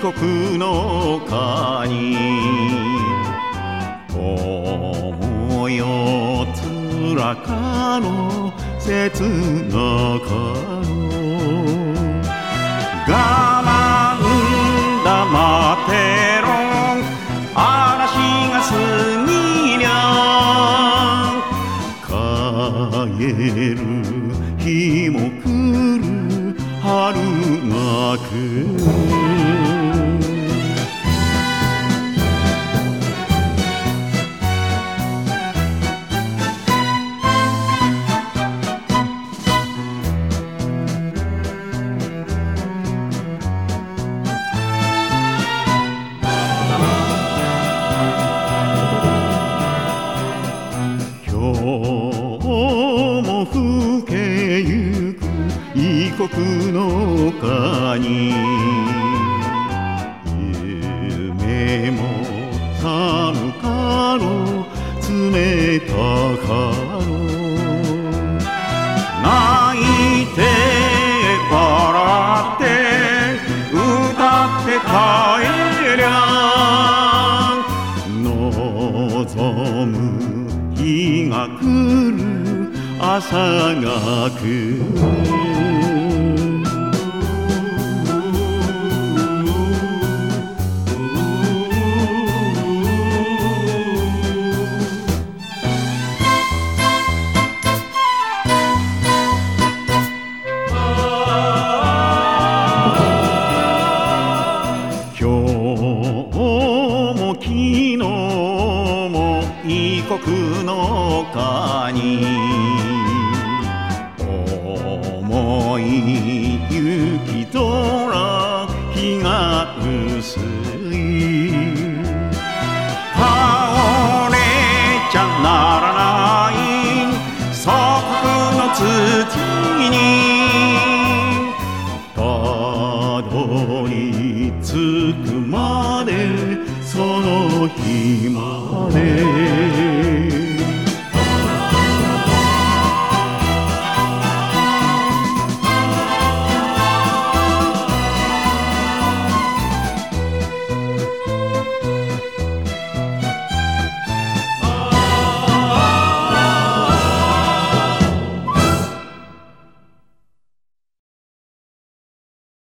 国のカに思いをつらかの切なかの我慢だ待てろ。嵐が過ぎりゃ帰る日も来る春が来る。も吹けゆく異国の丘に。夢も寒かろ冷たかろ泣今日も昨日も異国の丘に。い行き空日が薄い。倒れちゃならない祖国の土にたどり着くまでその日まで。